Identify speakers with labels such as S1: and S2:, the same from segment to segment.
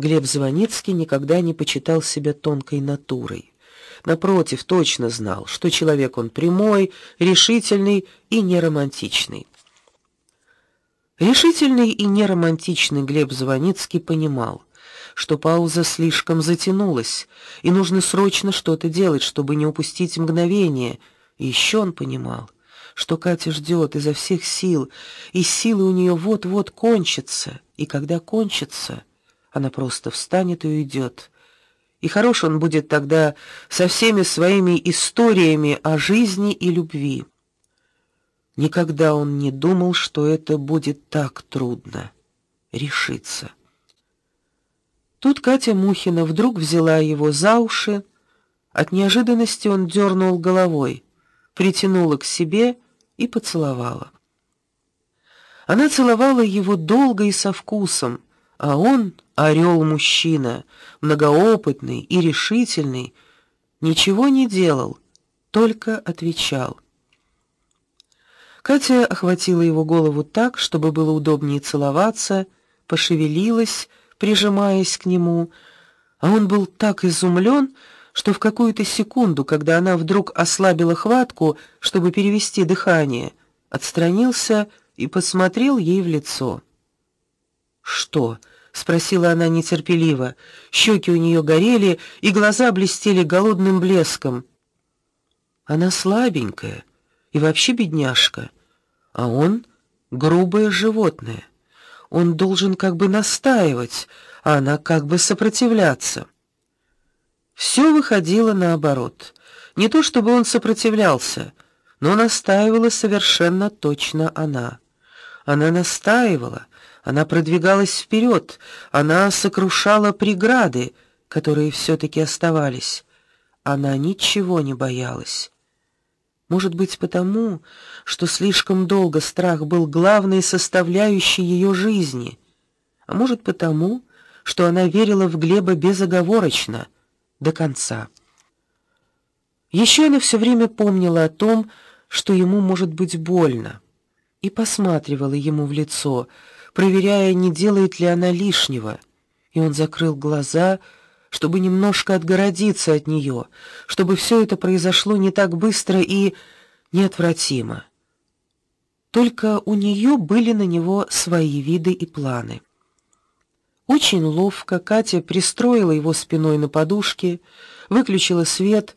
S1: Глеб Звоницкий никогда не почитал себя тонкой натурой. Напротив, точно знал, что человек он прямой, решительный и неромантичный. Решительный и неромантичный Глеб Звоницкий понимал, что пауза слишком затянулась, и нужно срочно что-то делать, чтобы не упустить мгновение. И еще он понимал, что Катя ждет изо всех сил, и силы у нее вот-вот кончатся, и когда кончатся, она просто встанет и уйдет. И хорош он будет тогда со всеми своими историями о жизни и любви. Никогда он не думал, что это будет так трудно решиться. Тут Катя Мухина вдруг взяла его за уши. От неожиданности он дернул головой, притянула к себе и поцеловала. Она целовала его долго и со вкусом, а он, орел мужчина многоопытный и решительный, ничего не делал, только отвечал. Катя охватила его голову так, чтобы было удобнее целоваться, пошевелилась, прижимаясь к нему, а он был так изумлен, что в какую-то секунду, когда она вдруг ослабила хватку, чтобы перевести дыхание, отстранился и посмотрел ей в лицо. Что? спросила она нетерпеливо. Щеки у нее горели, и глаза блестели голодным блеском. Она слабенькая и вообще бедняжка, а он грубое животное. Он должен как бы настаивать, а она как бы сопротивляться. Все выходило наоборот. Не то чтобы он сопротивлялся, но настаивала совершенно точно она. Она настаивала, она продвигалась вперед, она сокрушала преграды, которые все таки оставались. Она ничего не боялась. Может быть, потому, что слишком долго страх был главной составляющей ее жизни, а может потому, что она верила в Глеба безоговорочно до конца. Еще она все время помнила о том, что ему может быть больно, и посматривала ему в лицо, проверяя, не делает ли она лишнего. И он закрыл глаза, чтобы немножко отгородиться от нее, чтобы все это произошло не так быстро и неотвратимо. Только у нее были на него свои виды и планы. Очень ловко Катя пристроила его спиной на подушке, выключила свет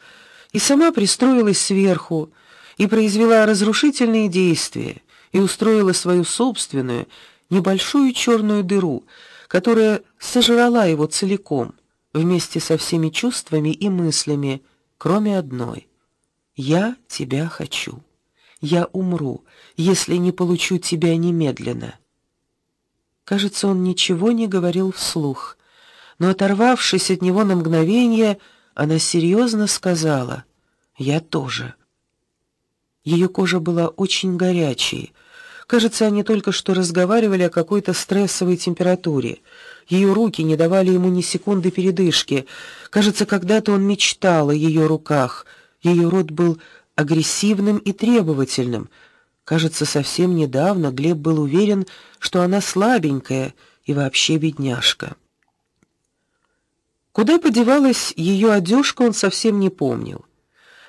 S1: и сама пристроилась сверху и произвела разрушительные действия и устроила свою собственную небольшую черную дыру, которая сожрала его целиком, вместе со всеми чувствами и мыслями, кроме одной: я тебя хочу. Я умру, если не получу тебя немедленно. Кажется, он ничего не говорил вслух, но оторвавшись от него на мгновение, она серьезно сказала: "Я тоже". Ее кожа была очень горячей. Кажется, они только что разговаривали о какой-то стрессовой температуре. Ее руки не давали ему ни секунды передышки. Кажется, когда-то он мечтал о ее руках. Ее рот был агрессивным и требовательным. Кажется, совсем недавно Глеб был уверен, что она слабенькая и вообще бедняжка. Куда подевалась ее одежка, он совсем не помнил.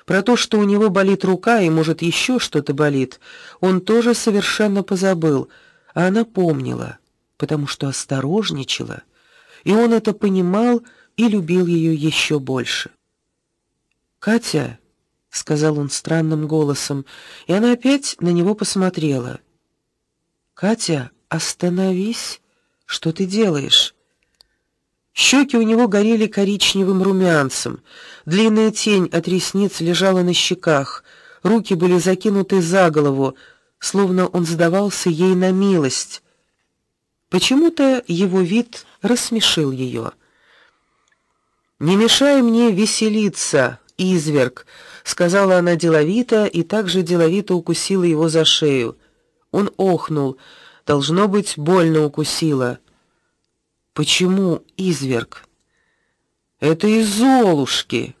S1: Про то, что у него болит рука и, может, еще что-то болит, он тоже совершенно позабыл, а она помнила, потому что осторожничала, и он это понимал и любил ее еще больше. "Катя", сказал он странным голосом, и она опять на него посмотрела. "Катя, остановись. Что ты делаешь?" Щеки у него горели коричневым румянцем. Длинная тень от ресниц лежала на щеках. Руки были закинуты за голову, словно он сдавался ей на милость. Почему-то его вид рассмешил ее. Не мешай мне веселиться, изверг, сказала она деловито и также деловито укусила его за шею. Он охнул. Должно быть, больно укусила. Почему изверг? Это из Золушки,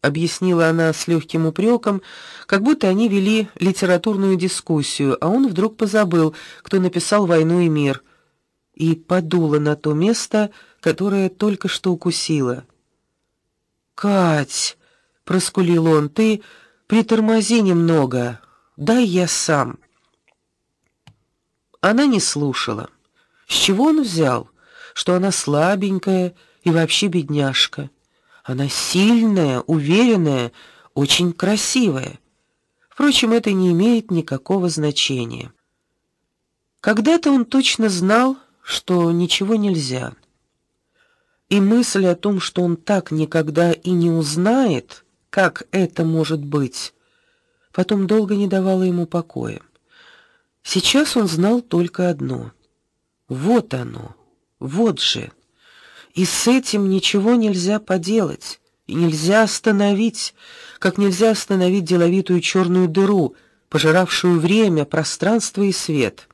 S1: объяснила она с легким упреком, как будто они вели литературную дискуссию, а он вдруг позабыл, кто написал Войну и мир. и подула на то место, которое только что укусила. "Кать", проскулил он. "Ты притормози немного. Дай я сам". Она не слушала. С чего он взял, что она слабенькая и вообще бедняжка? Она сильная, уверенная, очень красивая. Впрочем, это не имеет никакого значения. Когда-то он точно знал, что ничего нельзя. И мысль о том, что он так никогда и не узнает, как это может быть, потом долго не давала ему покоя. Сейчас он знал только одно: вот оно, вот же. И с этим ничего нельзя поделать, и нельзя остановить, как нельзя остановить деловитую черную дыру, пожиравшую время, пространство и свет.